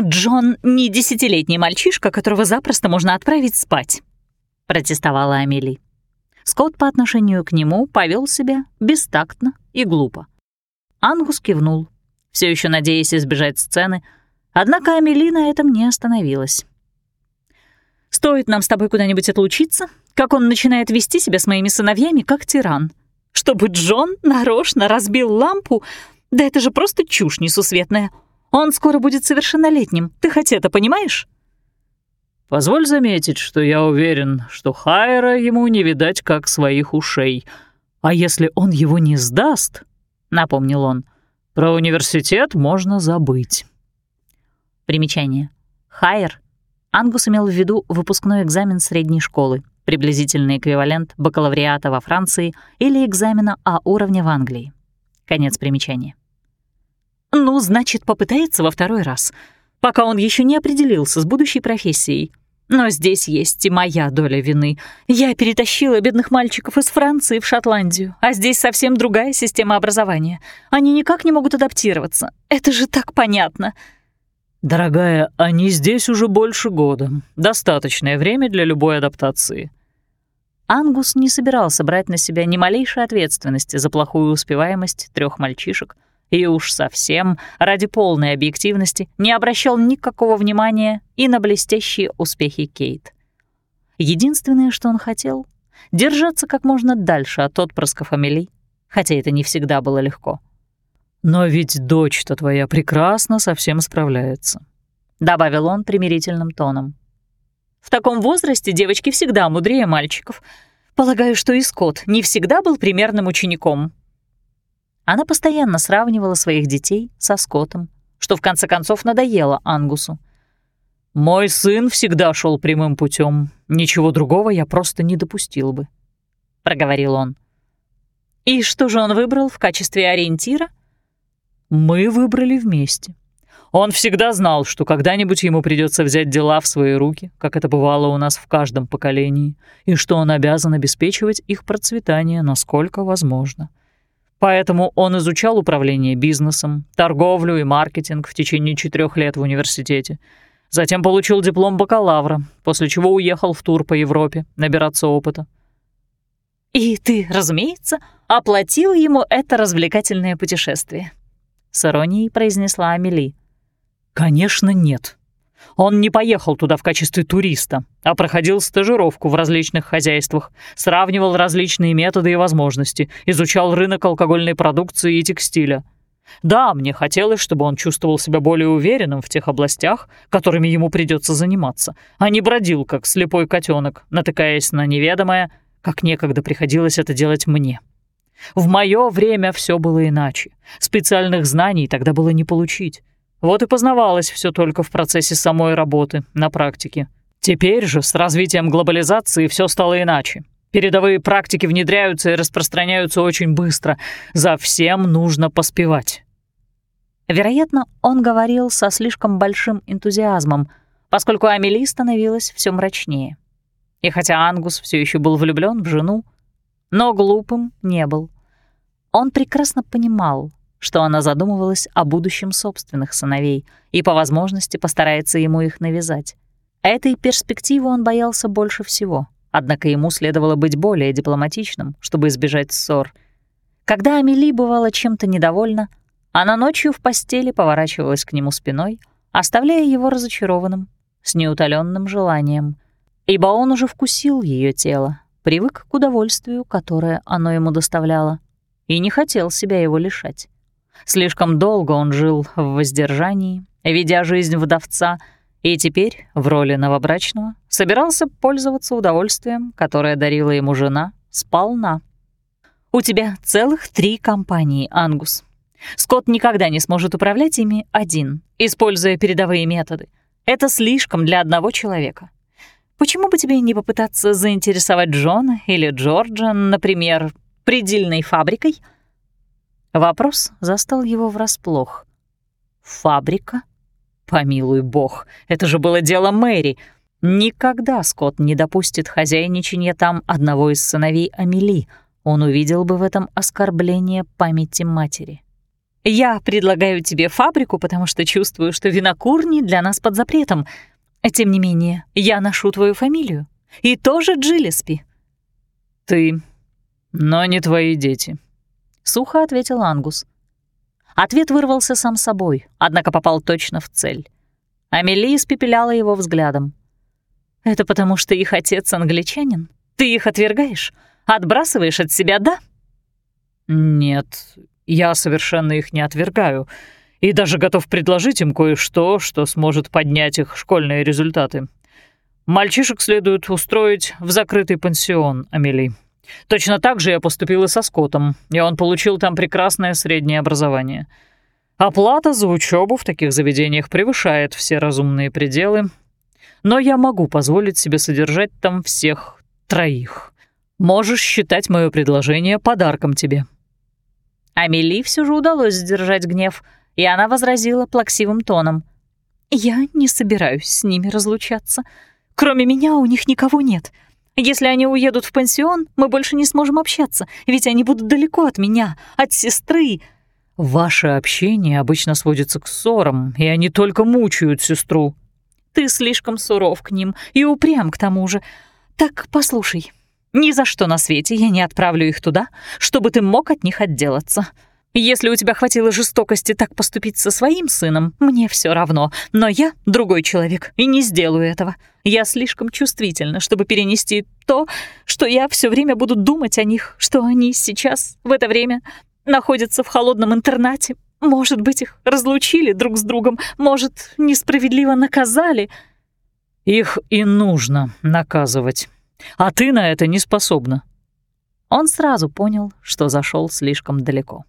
«Джон не десятилетний мальчишка, которого запросто можно отправить спать», — протестовала Амели. Скотт по отношению к нему повел себя бестактно и глупо. Ангус кивнул, все еще надеясь избежать сцены, однако Амели на этом не остановилась. «Стоит нам с тобой куда-нибудь отлучиться, как он начинает вести себя с моими сыновьями как тиран. Чтобы Джон нарочно разбил лампу, да это же просто чушь несусветная. Он скоро будет совершеннолетним, ты хоть это понимаешь?» Позволь заметить, что я уверен, что Хайра ему не видать как своих ушей. А если он его не сдаст, — напомнил он, — про университет можно забыть. Примечание. Хайер. Ангус имел в виду выпускной экзамен средней школы, приблизительный эквивалент бакалавриата во Франции или экзамена А уровня в Англии. Конец примечания. Ну, значит, попытается во второй раз, пока он еще не определился с будущей профессией, но здесь есть и моя доля вины. Я перетащила бедных мальчиков из Франции в Шотландию, а здесь совсем другая система образования. Они никак не могут адаптироваться. Это же так понятно. Дорогая, они здесь уже больше года. Достаточное время для любой адаптации. Ангус не собирался брать на себя ни малейшей ответственности за плохую успеваемость трех мальчишек, и уж совсем, ради полной объективности, не обращал никакого внимания и на блестящие успехи Кейт. Единственное, что он хотел — держаться как можно дальше от отпрысков Амели, хотя это не всегда было легко. «Но ведь дочь-то твоя прекрасно совсем справляется», — добавил он примирительным тоном. «В таком возрасте девочки всегда мудрее мальчиков. Полагаю, что и Скотт не всегда был примерным учеником», она постоянно сравнивала своих детей со скотом, что в конце концов надоело Ангусу. «Мой сын всегда шел прямым путем. Ничего другого я просто не допустил бы», — проговорил он. «И что же он выбрал в качестве ориентира?» «Мы выбрали вместе. Он всегда знал, что когда-нибудь ему придется взять дела в свои руки, как это бывало у нас в каждом поколении, и что он обязан обеспечивать их процветание насколько возможно». Поэтому он изучал управление бизнесом, торговлю и маркетинг в течение четырех лет в университете. Затем получил диплом бакалавра, после чего уехал в тур по Европе набираться опыта. «И ты, разумеется, оплатил ему это развлекательное путешествие», — с иронией произнесла Амели. «Конечно, нет», он не поехал туда в качестве туриста, а проходил стажировку в различных хозяйствах, сравнивал различные методы и возможности, изучал рынок алкогольной продукции и текстиля. Да, мне хотелось, чтобы он чувствовал себя более уверенным в тех областях, которыми ему придется заниматься, а не бродил, как слепой котенок, натыкаясь на неведомое, как некогда приходилось это делать мне. В мое время все было иначе. Специальных знаний тогда было не получить. Вот и познавалось все только в процессе самой работы, на практике. Теперь же, с развитием глобализации, все стало иначе. Передовые практики внедряются и распространяются очень быстро. За всем нужно поспевать. Вероятно, он говорил со слишком большим энтузиазмом, поскольку Амели становилась все мрачнее. И хотя Ангус все еще был влюблен в жену, но глупым не был. Он прекрасно понимал, что она задумывалась о будущем собственных сыновей и по возможности постарается ему их навязать. Этой перспективы он боялся больше всего, однако ему следовало быть более дипломатичным, чтобы избежать ссор. Когда Амели бывала чем-то недовольна, она ночью в постели поворачивалась к нему спиной, оставляя его разочарованным, с неутоленным желанием, ибо он уже вкусил ее тело, привык к удовольствию, которое оно ему доставляло, и не хотел себя его лишать. Слишком долго он жил в воздержании, ведя жизнь вдовца, и теперь, в роли новобрачного, собирался пользоваться удовольствием, которое дарила ему жена, сполна. «У тебя целых три компании, Ангус. Скотт никогда не сможет управлять ими один, используя передовые методы. Это слишком для одного человека. Почему бы тебе не попытаться заинтересовать Джона или Джорджа, например, предельной фабрикой — Вопрос застал его врасплох. «Фабрика? Помилуй бог, это же было дело Мэри. Никогда Скотт не допустит хозяйничания там одного из сыновей Амели. Он увидел бы в этом оскорбление памяти матери». Я предлагаю тебе фабрику, потому что чувствую, что винокурни для нас под запретом. Тем не менее, я ношу твою фамилию. И тоже Джиллеспи». «Ты, но не твои дети», — сухо ответил Ангус. Ответ вырвался сам собой, однако попал точно в цель. Амели испепеляла его взглядом. «Это потому, что их отец англичанин? Ты их отвергаешь? Отбрасываешь от себя, да?» «Нет, я совершенно их не отвергаю, и даже готов предложить им кое-что, что сможет поднять их школьные результаты. Мальчишек следует устроить в закрытый пансион, Амели. Точно так же я поступил и со Скоттом, и он получил там прекрасное среднее образование. Оплата за учебу в таких заведениях превышает все разумные пределы, но я могу позволить себе содержать там всех троих. Можешь считать мое предложение подарком тебе». Амели все же удалось сдержать гнев, и она возразила плаксивым тоном. «Я не собираюсь с ними разлучаться. Кроме меня у них никого нет. Если они уедут в пансион, мы больше не сможем общаться, ведь они будут далеко от меня, от сестры». «Ваше общение обычно сводится к ссорам, и они только мучают сестру». «Ты слишком суров к ним и упрям к тому же. Так послушай, ни за что на свете я не отправлю их туда, чтобы ты мог от них отделаться. Если у тебя хватило жестокости так поступить со своим сыном, мне все равно, но я другой человек и не сделаю этого. Я слишком чувствительна, чтобы перенести то, что я все время буду думать о них, что они сейчас, в это время, находятся в холодном интернате. Может быть, их разлучили друг с другом, может, несправедливо наказали. Их и нужно наказывать, а ты на это не способна. Он сразу понял, что зашел слишком далеко.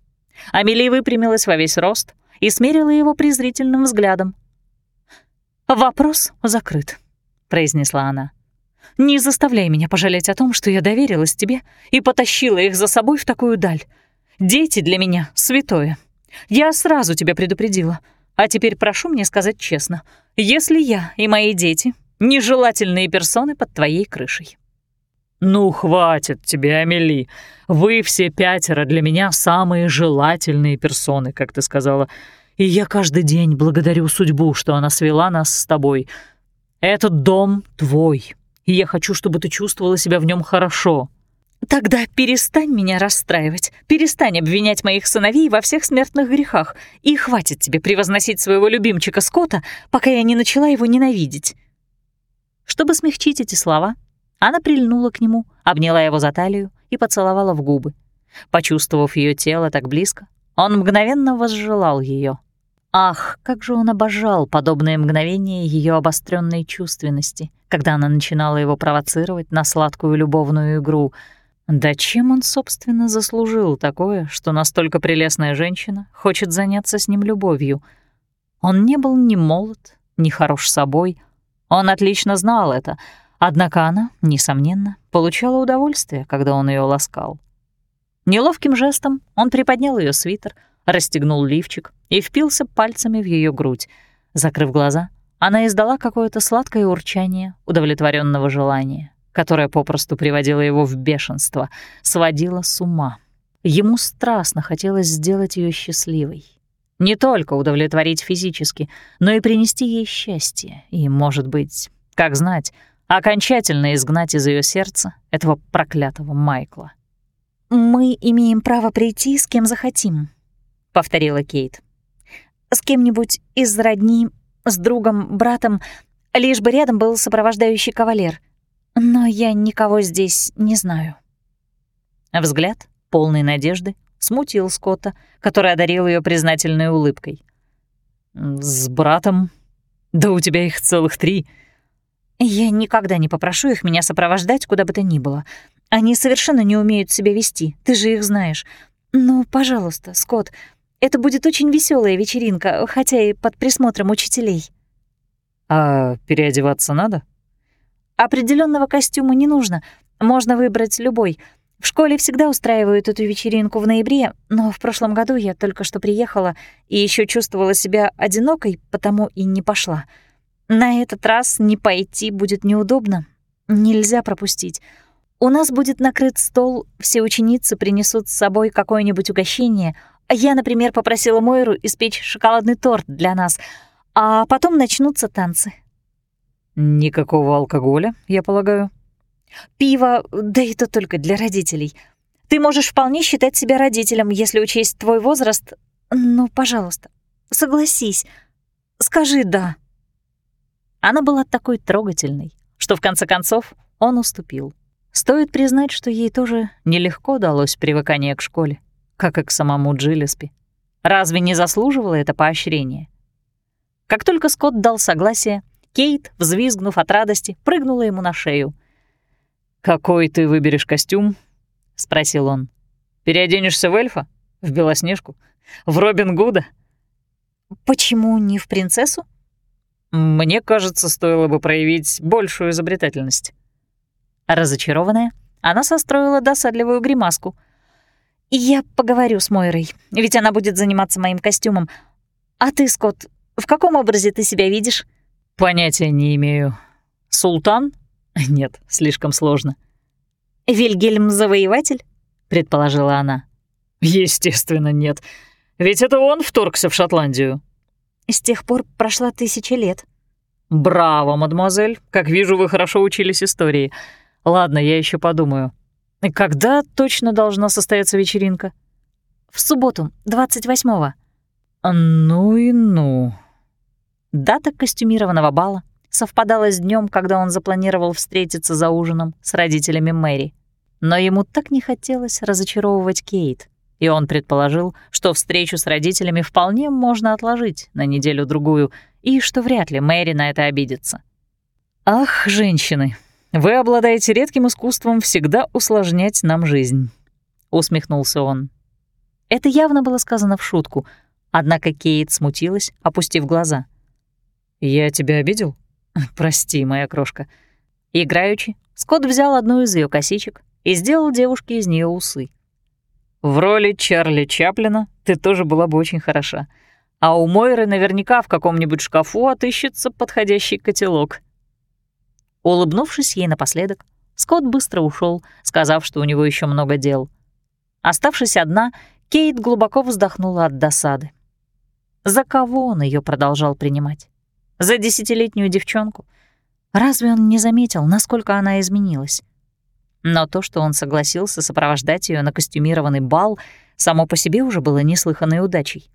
Амелия выпрямилась во весь рост и смерила его презрительным взглядом. «Вопрос закрыт», — произнесла она. «Не заставляй меня пожалеть о том, что я доверилась тебе и потащила их за собой в такую даль. Дети для меня святое. Я сразу тебя предупредила. А теперь прошу мне сказать честно, если я и мои дети — нежелательные персоны под твоей крышей». «Ну, хватит тебе, Амели. Вы все пятеро для меня самые желательные персоны, как ты сказала. И я каждый день благодарю судьбу, что она свела нас с тобой. Этот дом твой, и я хочу, чтобы ты чувствовала себя в нем хорошо». «Тогда перестань меня расстраивать, перестань обвинять моих сыновей во всех смертных грехах, и хватит тебе превозносить своего любимчика Скотта, пока я не начала его ненавидеть». Чтобы смягчить эти слова, она прильнула к нему, обняла его за талию и поцеловала в губы. Почувствовав ее тело так близко, он мгновенно возжелал ее. Ах, как же он обожал подобные мгновения ее обостренной чувственности, когда она начинала его провоцировать на сладкую любовную игру. Да чем он, собственно, заслужил такое, что настолько прелестная женщина хочет заняться с ним любовью? Он не был ни молод, ни хорош собой. Он отлично знал это — Однако она, несомненно, получала удовольствие, когда он ее ласкал. Неловким жестом он приподнял ее свитер, расстегнул лифчик и впился пальцами в ее грудь. Закрыв глаза, она издала какое-то сладкое урчание удовлетворенного желания, которое попросту приводило его в бешенство, сводило с ума. Ему страстно хотелось сделать ее счастливой. Не только удовлетворить физически, но и принести ей счастье и, может быть, как знать, окончательно изгнать из ее сердца этого проклятого Майкла. «Мы имеем право прийти с кем захотим», — повторила Кейт. «С кем-нибудь из родни, с другом, братом, лишь бы рядом был сопровождающий кавалер. Но я никого здесь не знаю». Взгляд, полный надежды, смутил Скотта, который одарил ее признательной улыбкой. «С братом? Да у тебя их целых три», я никогда не попрошу их меня сопровождать куда бы то ни было. Они совершенно не умеют себя вести, ты же их знаешь. Ну, пожалуйста, Скотт, это будет очень веселая вечеринка, хотя и под присмотром учителей. А переодеваться надо? Определенного костюма не нужно. Можно выбрать любой. В школе всегда устраивают эту вечеринку в ноябре, но в прошлом году я только что приехала и еще чувствовала себя одинокой, потому и не пошла. На этот раз не пойти будет неудобно. Нельзя пропустить. У нас будет накрыт стол, все ученицы принесут с собой какое-нибудь угощение, Я, например, попросила Мойру испечь шоколадный торт для нас, а потом начнутся танцы. Никакого алкоголя, я полагаю. Пиво, да и то только для родителей. Ты можешь вполне считать себя родителем, если учесть твой возраст. Ну, пожалуйста, согласись. Скажи «да». Она была такой трогательной, что в конце концов он уступил. Стоит признать, что ей тоже нелегко далось привыкание к школе, как и к самому Джиллеспи. Разве не заслуживало это поощрение? Как только Скотт дал согласие, Кейт, взвизгнув от радости, прыгнула ему на шею. «Какой ты выберешь костюм?» — спросил он. «Переоденешься в эльфа? В Белоснежку? В Робин Гуда?» «Почему не в принцессу?» «Мне кажется, стоило бы проявить большую изобретательность». Разочарованная, она состроила досадливую гримаску. «Я поговорю с Мойрой, ведь она будет заниматься моим костюмом. А ты, Скотт, в каком образе ты себя видишь?» «Понятия не имею. Султан? Нет, слишком сложно». «Вильгельм Завоеватель?» — предположила она. «Естественно, нет. Ведь это он вторгся в Шотландию». «С тех пор прошла тысяча лет». «Браво, мадемуазель. Как вижу, вы хорошо учились истории. Ладно, я еще подумаю. Когда точно должна состояться вечеринка?» «В субботу, 28-го». «Ну и ну». Дата костюмированного бала совпадала с днем, когда он запланировал встретиться за ужином с родителями Мэри. Но ему так не хотелось разочаровывать Кейт, и он предположил, что встречу с родителями вполне можно отложить на неделю-другую, и что вряд ли Мэри на это обидится. «Ах, женщины, вы обладаете редким искусством всегда усложнять нам жизнь», — усмехнулся он. Это явно было сказано в шутку, однако Кейт смутилась, опустив глаза — «Я тебя обидел? Прости, моя крошка». Играючи, Скотт взял одну из ее косичек и сделал девушке из нее усы. «В роли Чарли Чаплина ты тоже была бы очень хороша. А у Мойры наверняка в каком-нибудь шкафу отыщется подходящий котелок». Улыбнувшись ей напоследок, Скотт быстро ушел, сказав, что у него еще много дел. Оставшись одна, Кейт глубоко вздохнула от досады. За кого он ее продолжал принимать? За десятилетнюю девчонку? Разве он не заметил, насколько она изменилась? Но то, что он согласился сопровождать ее на костюмированный бал, само по себе уже было неслыханной удачей.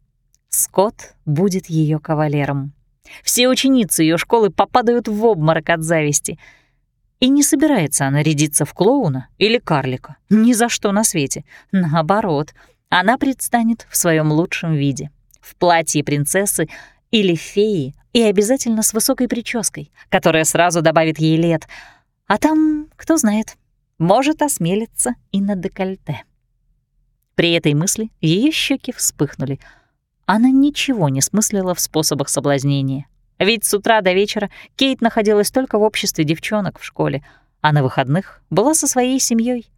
Скотт будет ее кавалером. Все ученицы ее школы попадают в обморок от зависти. И не собирается она рядиться в клоуна или карлика. Ни за что на свете. Наоборот, она предстанет в своем лучшем виде. В платье принцессы или феи и обязательно с высокой прической, которая сразу добавит ей лет. А там, кто знает, может осмелиться и на декольте. При этой мысли ее щеки вспыхнули. Она ничего не смыслила в способах соблазнения. Ведь с утра до вечера Кейт находилась только в обществе девчонок в школе, а на выходных была со своей семьей.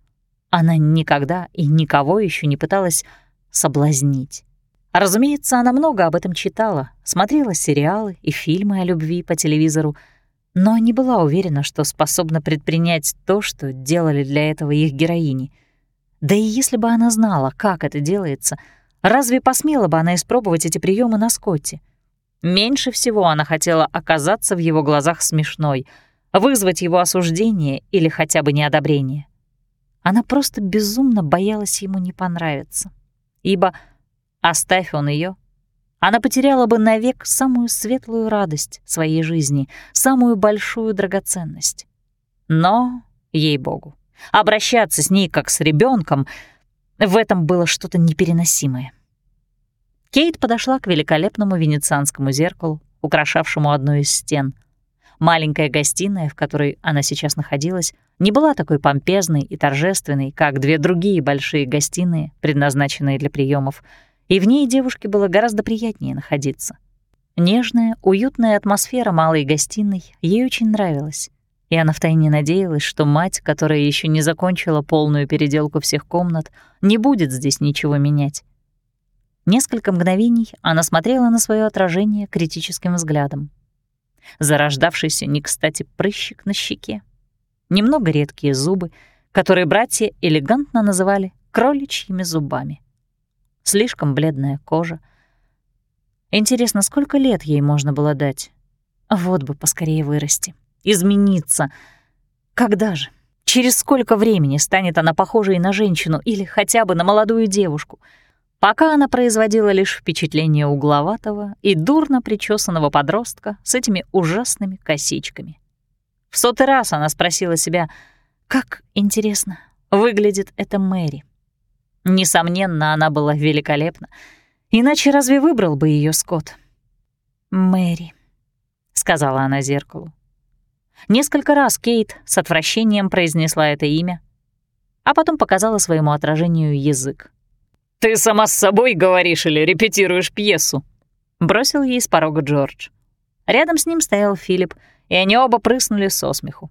Она никогда и никого еще не пыталась соблазнить. Разумеется, она много об этом читала, смотрела сериалы и фильмы о любви по телевизору, но не была уверена, что способна предпринять то, что делали для этого их героини. Да и если бы она знала, как это делается, разве посмела бы она испробовать эти приемы на Скотте? Меньше всего она хотела оказаться в его глазах смешной, вызвать его осуждение или хотя бы неодобрение. Она просто безумно боялась ему не понравиться, ибо — Оставь он ее, она потеряла бы навек самую светлую радость своей жизни, самую большую драгоценность. Но, ей-богу, обращаться с ней как с ребенком в этом было что-то непереносимое. Кейт подошла к великолепному венецианскому зеркалу, украшавшему одну из стен. Маленькая гостиная, в которой она сейчас находилась, не была такой помпезной и торжественной, как две другие большие гостиные, предназначенные для приемов — и в ней девушке было гораздо приятнее находиться. Нежная, уютная атмосфера малой гостиной ей очень нравилась, и она втайне надеялась, что мать, которая еще не закончила полную переделку всех комнат, не будет здесь ничего менять. Несколько мгновений она смотрела на свое отражение критическим взглядом. Зарождавшийся не кстати прыщик на щеке, немного редкие зубы, которые братья элегантно называли кроличьими зубами. Слишком бледная кожа. Интересно, сколько лет ей можно было дать? Вот бы поскорее вырасти, измениться. Когда же? Через сколько времени станет она похожей на женщину или хотя бы на молодую девушку? Пока она производила лишь впечатление угловатого и дурно причесанного подростка с этими ужасными косичками. В сотый раз она спросила себя, как, интересно, выглядит эта Мэри. Несомненно, она была великолепна, иначе разве выбрал бы ее Скотт? «Мэри», — сказала она зеркалу. Несколько раз Кейт с отвращением произнесла это имя, а потом показала своему отражению язык. «Ты сама с собой говоришь или репетируешь пьесу?» — бросил ей с порога Джордж. Рядом с ним стоял Филипп, и они оба прыснули со смеху.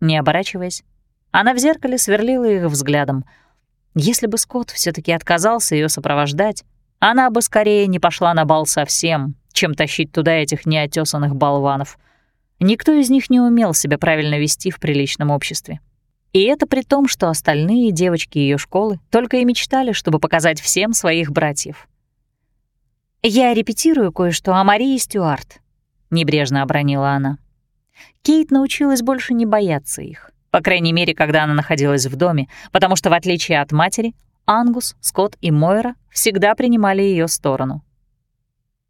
Не оборачиваясь, она в зеркале сверлила их взглядом. Если бы Скотт все таки отказался ее сопровождать, она бы скорее не пошла на бал совсем, чем тащить туда этих неотесанных болванов. Никто из них не умел себя правильно вести в приличном обществе. И это при том, что остальные девочки ее школы только и мечтали, чтобы показать всем своих братьев. «Я репетирую кое-что о Марии Стюарт», — небрежно обронила она. Кейт научилась больше не бояться их, по крайней мере, когда она находилась в доме, потому что, в отличие от матери, Ангус, Скотт и Мойра всегда принимали ее сторону.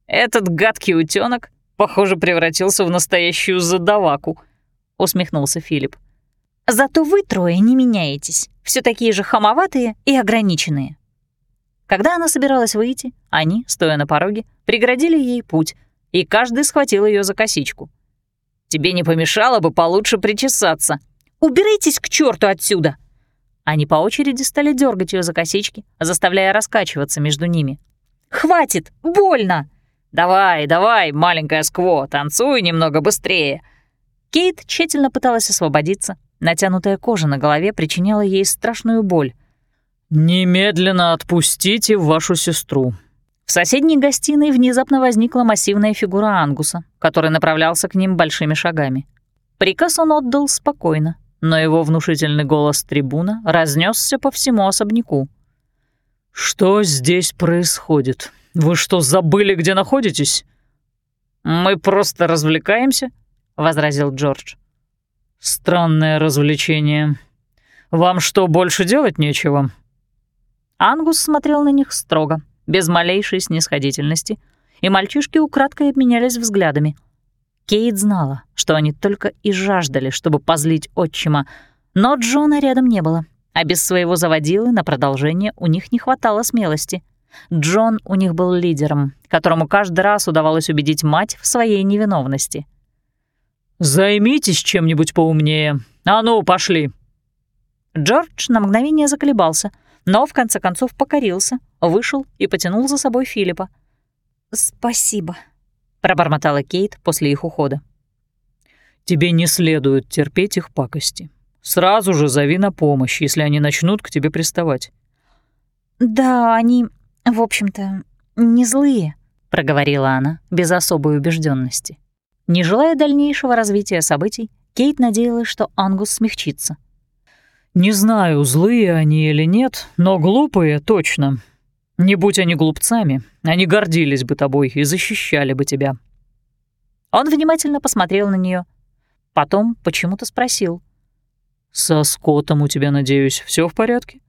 «Этот гадкий утенок, похоже, превратился в настоящую задаваку», — усмехнулся Филипп. «Зато вы трое не меняетесь, все такие же хамоватые и ограниченные». Когда она собиралась выйти, они, стоя на пороге, преградили ей путь, и каждый схватил ее за косичку. Тебе не помешало бы получше причесаться. Убирайтесь к черту отсюда!» Они по очереди стали дергать ее за косички, заставляя раскачиваться между ними. «Хватит! Больно!» «Давай, давай, маленькая Скво, танцуй немного быстрее!» Кейт тщательно пыталась освободиться. Натянутая кожа на голове причиняла ей страшную боль. «Немедленно отпустите вашу сестру», в соседней гостиной внезапно возникла массивная фигура Ангуса, который направлялся к ним большими шагами. Приказ он отдал спокойно, но его внушительный голос трибуна разнесся по всему особняку. «Что здесь происходит? Вы что, забыли, где находитесь?» «Мы просто развлекаемся», — возразил Джордж. «Странное развлечение. Вам что, больше делать нечего?» Ангус смотрел на них строго, без малейшей снисходительности, и мальчишки украдкой обменялись взглядами. Кейт знала, что они только и жаждали, чтобы позлить отчима, но Джона рядом не было, а без своего заводилы на продолжение у них не хватало смелости. Джон у них был лидером, которому каждый раз удавалось убедить мать в своей невиновности. «Займитесь чем-нибудь поумнее. А ну, пошли!» Джордж на мгновение заколебался — но в конце концов покорился, вышел и потянул за собой Филиппа. «Спасибо», — пробормотала Кейт после их ухода. «Тебе не следует терпеть их пакости. Сразу же зови на помощь, если они начнут к тебе приставать». «Да, они, в общем-то, не злые», — проговорила она без особой убежденности. Не желая дальнейшего развития событий, Кейт надеялась, что Ангус смягчится. Не знаю, злые они или нет, но глупые точно. Не будь они глупцами, они гордились бы тобой и защищали бы тебя. Он внимательно посмотрел на нее, потом почему-то спросил. «Со Скоттом у тебя, надеюсь, все в порядке?»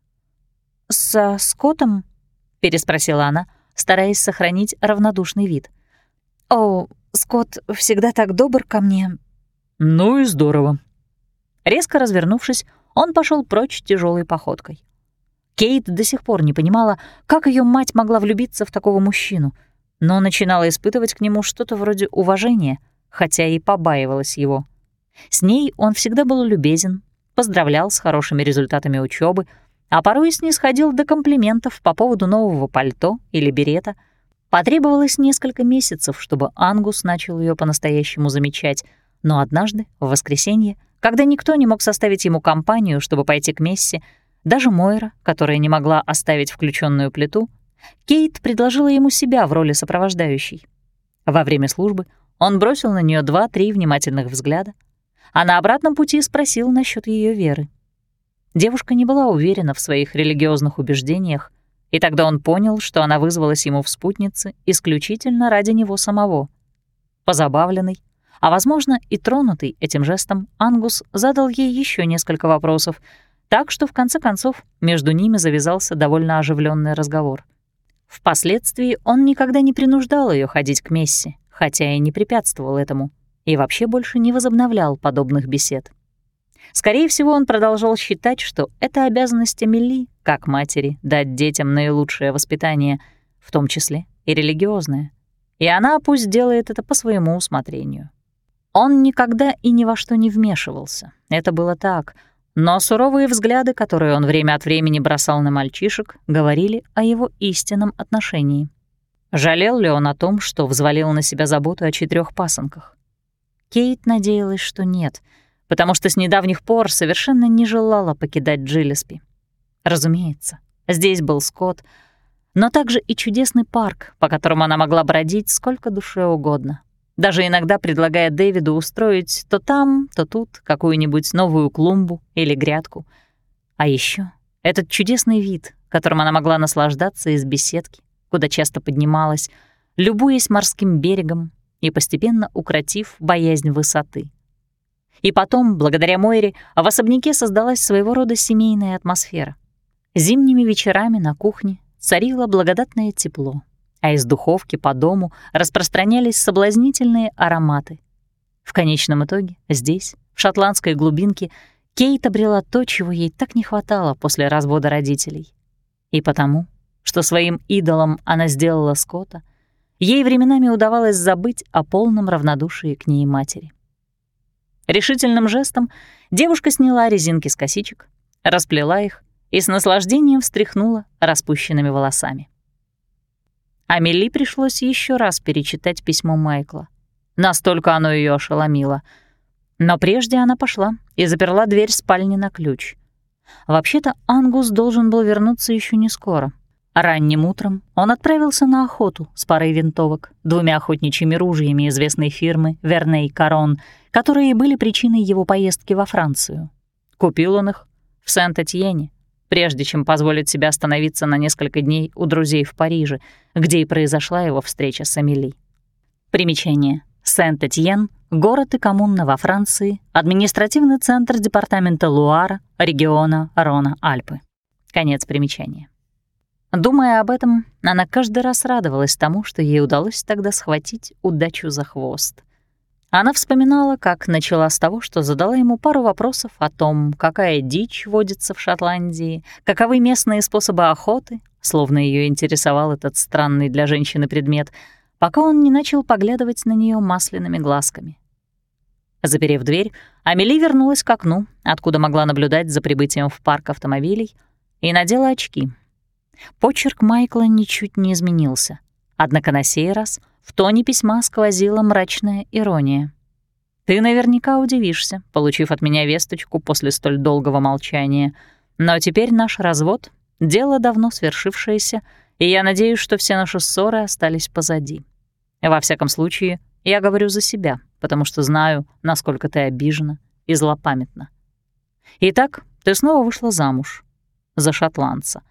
«Со Скоттом?» — переспросила она, стараясь сохранить равнодушный вид. «О, Скотт всегда так добр ко мне». «Ну и здорово». Резко развернувшись, он пошел прочь тяжелой походкой. Кейт до сих пор не понимала, как ее мать могла влюбиться в такого мужчину, но начинала испытывать к нему что-то вроде уважения, хотя и побаивалась его. С ней он всегда был любезен, поздравлял с хорошими результатами учебы, а порой снисходил до комплиментов по поводу нового пальто или берета. Потребовалось несколько месяцев, чтобы Ангус начал ее по-настоящему замечать, но однажды, в воскресенье, когда никто не мог составить ему компанию, чтобы пойти к мессе, даже Мойра, которая не могла оставить включенную плиту, Кейт предложила ему себя в роли сопровождающей. Во время службы он бросил на нее два-три внимательных взгляда, а на обратном пути спросил насчет ее веры. Девушка не была уверена в своих религиозных убеждениях, И тогда он понял, что она вызвалась ему в спутнице исключительно ради него самого. Позабавленный, а, возможно, и тронутый этим жестом, Ангус задал ей еще несколько вопросов, так что, в конце концов, между ними завязался довольно оживленный разговор. Впоследствии он никогда не принуждал ее ходить к Месси, хотя и не препятствовал этому, и вообще больше не возобновлял подобных бесед. Скорее всего, он продолжал считать, что это обязанность Эмили, как матери, дать детям наилучшее воспитание, в том числе и религиозное. И она пусть делает это по своему усмотрению. Он никогда и ни во что не вмешивался. Это было так. Но суровые взгляды, которые он время от времени бросал на мальчишек, говорили о его истинном отношении. Жалел ли он о том, что взвалил на себя заботу о четырех пасынках? Кейт надеялась, что нет — потому что с недавних пор совершенно не желала покидать Джилеспи. Разумеется, здесь был Скотт, но также и чудесный парк, по которому она могла бродить сколько душе угодно, даже иногда предлагая Дэвиду устроить то там, то тут какую-нибудь новую клумбу или грядку. А еще этот чудесный вид, которым она могла наслаждаться из беседки, куда часто поднималась, любуясь морским берегом и постепенно укротив боязнь высоты. И потом, благодаря Мойре, в особняке создалась своего рода семейная атмосфера. Зимними вечерами на кухне царило благодатное тепло, а из духовки по дому распространялись соблазнительные ароматы. В конечном итоге здесь, в шотландской глубинке, Кейт обрела то, чего ей так не хватало после развода родителей. И потому, что своим идолом она сделала Скотта, ей временами удавалось забыть о полном равнодушии к ней матери. Решительным жестом девушка сняла резинки с косичек, расплела их и с наслаждением встряхнула распущенными волосами. Амели пришлось еще раз перечитать письмо Майкла. Настолько оно ее ошеломило. Но прежде она пошла и заперла дверь спальни на ключ. Вообще-то Ангус должен был вернуться еще не скоро. Ранним утром он отправился на охоту с парой винтовок, двумя охотничьими ружьями известной фирмы «Верней Корон», которые были причиной его поездки во Францию. Купил он их в Сент-Этьене, прежде чем позволить себе остановиться на несколько дней у друзей в Париже, где и произошла его встреча с Амели. Примечание. Сент-Этьен — город и коммуна во Франции, административный центр департамента Луара, региона Рона-Альпы. Конец примечания. Думая об этом, она каждый раз радовалась тому, что ей удалось тогда схватить удачу за хвост. Она вспоминала, как начала с того, что задала ему пару вопросов о том, какая дичь водится в Шотландии, каковы местные способы охоты, словно ее интересовал этот странный для женщины предмет, пока он не начал поглядывать на нее масляными глазками. Заперев дверь, Амели вернулась к окну, откуда могла наблюдать за прибытием в парк автомобилей, и надела очки. Почерк Майкла ничуть не изменился, однако на сей раз — в тоне письма сквозила мрачная ирония. «Ты наверняка удивишься, получив от меня весточку после столь долгого молчания. Но теперь наш развод — дело давно свершившееся, и я надеюсь, что все наши ссоры остались позади. Во всяком случае, я говорю за себя, потому что знаю, насколько ты обижена и злопамятна. Итак, ты снова вышла замуж. За шотландца.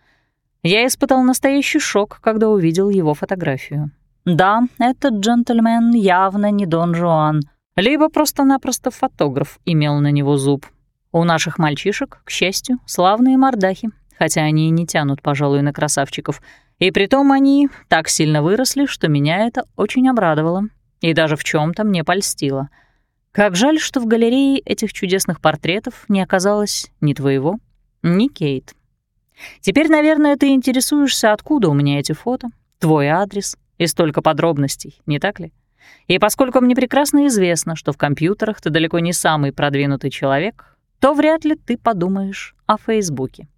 Я испытал настоящий шок, когда увидел его фотографию. Да, этот джентльмен явно не Дон Жуан, либо просто-напросто фотограф имел на него зуб. У наших мальчишек, к счастью, славные мордахи, хотя они и не тянут, пожалуй, на красавчиков. И притом они так сильно выросли, что меня это очень обрадовало и даже в чем то мне польстило. Как жаль, что в галерее этих чудесных портретов не оказалось ни твоего, ни Кейт. Теперь, наверное, ты интересуешься, откуда у меня эти фото, твой адрес и столько подробностей, не так ли? И поскольку мне прекрасно известно, что в компьютерах ты далеко не самый продвинутый человек, то вряд ли ты подумаешь о Фейсбуке.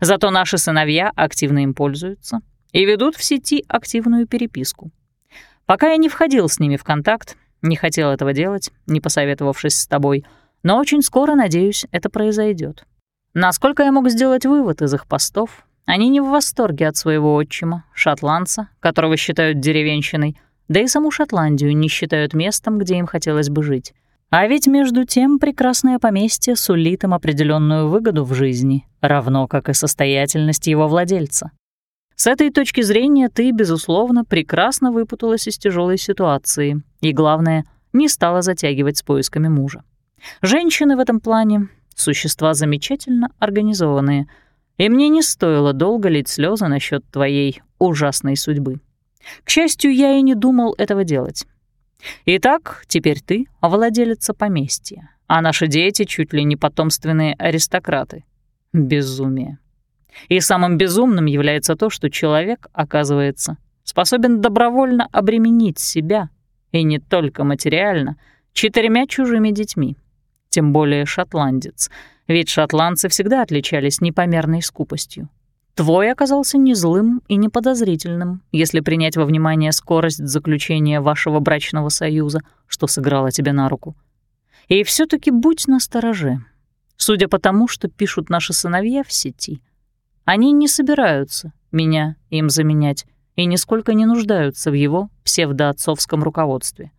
Зато наши сыновья активно им пользуются и ведут в сети активную переписку. Пока я не входил с ними в контакт, не хотел этого делать, не посоветовавшись с тобой, но очень скоро, надеюсь, это произойдет. Насколько я мог сделать вывод из их постов, они не в восторге от своего отчима, шотландца, которого считают деревенщиной, да и саму Шотландию не считают местом, где им хотелось бы жить. А ведь между тем прекрасное поместье сулит им определенную выгоду в жизни, равно как и состоятельность его владельца. С этой точки зрения ты, безусловно, прекрасно выпуталась из тяжелой ситуации и, главное, не стала затягивать с поисками мужа. Женщины в этом плане — существа замечательно организованные, и мне не стоило долго лить слезы насчет твоей ужасной судьбы. К счастью, я и не думал этого делать. Итак, теперь ты — владелица поместья, а наши дети чуть ли не потомственные аристократы. Безумие. И самым безумным является то, что человек, оказывается, способен добровольно обременить себя, и не только материально, четырьмя чужими детьми. Тем более шотландец, ведь шотландцы всегда отличались непомерной скупостью. Твой оказался не злым и не подозрительным, если принять во внимание скорость заключения вашего брачного союза, что сыграло тебе на руку. И все таки будь настороже. Судя по тому, что пишут наши сыновья в сети, они не собираются меня им заменять и нисколько не нуждаются в его псевдоотцовском руководстве.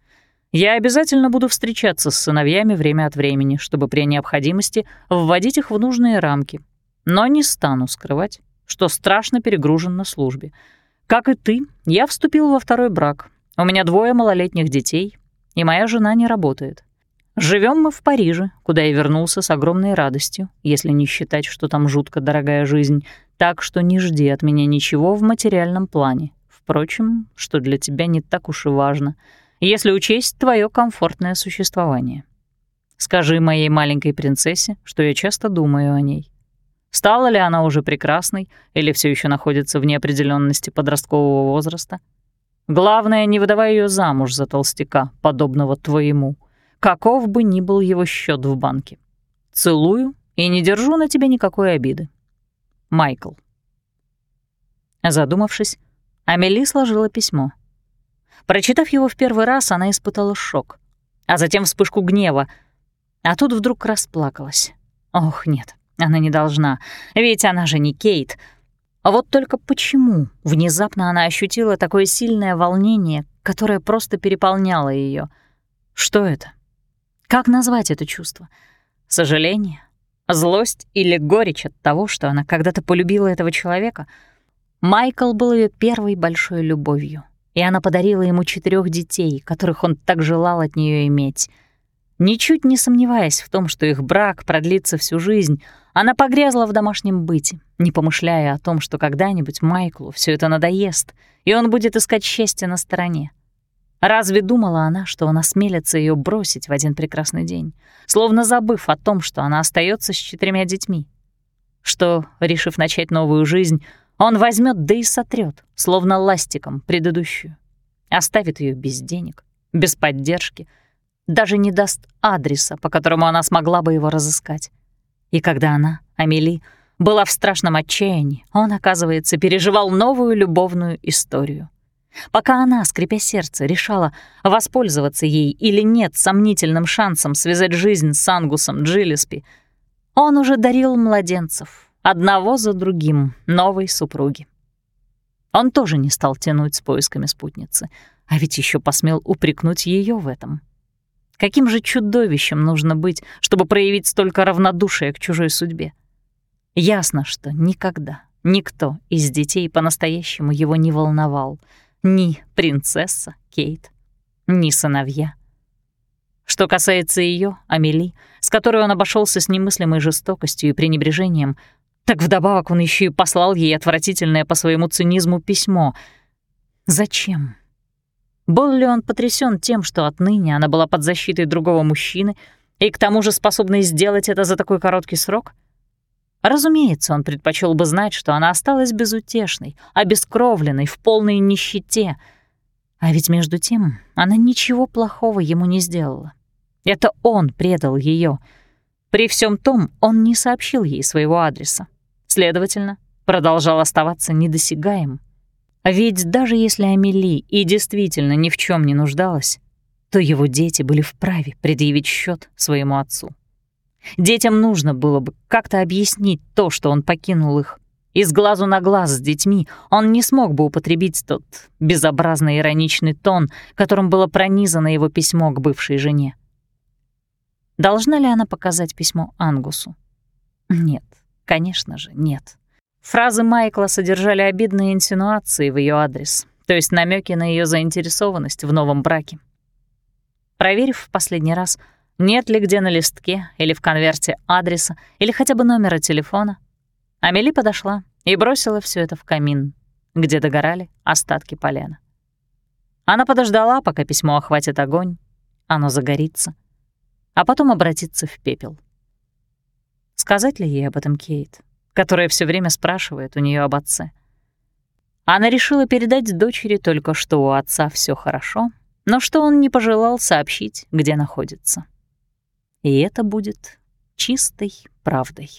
Я обязательно буду встречаться с сыновьями время от времени, чтобы при необходимости вводить их в нужные рамки, но не стану скрывать, что страшно перегружен на службе. Как и ты, я вступил во второй брак. У меня двое малолетних детей, и моя жена не работает. Живем мы в Париже, куда я вернулся с огромной радостью, если не считать, что там жутко дорогая жизнь, так что не жди от меня ничего в материальном плане. Впрочем, что для тебя не так уж и важно, если учесть твое комфортное существование. Скажи моей маленькой принцессе, что я часто думаю о ней. Стала ли она уже прекрасной или все еще находится в неопределенности подросткового возраста? Главное, не выдавай ее замуж за толстяка, подобного твоему, каков бы ни был его счет в банке. Целую и не держу на тебе никакой обиды. Майкл. Задумавшись, Амели сложила письмо. Прочитав его в первый раз, она испытала шок, а затем вспышку гнева, а тут вдруг расплакалась. Ох, нет, она не должна, ведь она же не Кейт. А вот только почему внезапно она ощутила такое сильное волнение, которое просто переполняло ее? Что это? Как назвать это чувство? Сожаление? Злость или горечь от того, что она когда-то полюбила этого человека? Майкл был ее первой большой любовью, и она подарила ему четырех детей, которых он так желал от нее иметь — Ничуть не сомневаясь в том, что их брак продлится всю жизнь, она погрязла в домашнем быте, не помышляя о том, что когда-нибудь Майклу все это надоест, и он будет искать счастье на стороне. Разве думала она, что он осмелится ее бросить в один прекрасный день, словно забыв о том, что она остается с четырьмя детьми? Что, решив начать новую жизнь, он возьмет да и сотрет, словно ластиком, предыдущую, оставит ее без денег, без поддержки — даже не даст адреса, по которому она смогла бы его разыскать. И когда она, Амели, была в страшном отчаянии, он, оказывается, переживал новую любовную историю. Пока она, скрипя сердце, решала, воспользоваться ей или нет сомнительным шансом связать жизнь с Ангусом Джиллиспи, он уже дарил младенцев, одного за другим, новой супруги. Он тоже не стал тянуть с поисками спутницы, а ведь еще посмел упрекнуть ее в этом. Каким же чудовищем нужно быть, чтобы проявить столько равнодушия к чужой судьбе? Ясно, что никогда никто из детей по-настоящему его не волновал. Ни принцесса Кейт, ни сыновья. Что касается ее, Амели, с которой он обошелся с немыслимой жестокостью и пренебрежением, так вдобавок он еще и послал ей отвратительное по своему цинизму письмо. Зачем? Был ли он потрясен тем, что отныне она была под защитой другого мужчины и к тому же способной сделать это за такой короткий срок? Разумеется, он предпочел бы знать, что она осталась безутешной, обескровленной, в полной нищете. А ведь между тем она ничего плохого ему не сделала. Это он предал ее. При всем том он не сообщил ей своего адреса. Следовательно, продолжал оставаться недосягаем. А ведь даже если Амели и действительно ни в чем не нуждалась, то его дети были вправе предъявить счет своему отцу. Детям нужно было бы как-то объяснить то, что он покинул их. И с глазу на глаз с детьми он не смог бы употребить тот безобразно ироничный тон, которым было пронизано его письмо к бывшей жене. Должна ли она показать письмо Ангусу? Нет, конечно же, нет. Фразы Майкла содержали обидные инсинуации в ее адрес, то есть намеки на ее заинтересованность в новом браке. Проверив в последний раз, нет ли где на листке или в конверте адреса или хотя бы номера телефона, Амели подошла и бросила все это в камин, где догорали остатки полена. Она подождала, пока письмо охватит огонь, оно загорится, а потом обратится в пепел. Сказать ли ей об этом Кейт, которая все время спрашивает у нее об отце? Она решила передать дочери только, что у отца все хорошо, но что он не пожелал сообщить, где находится. И это будет чистой правдой.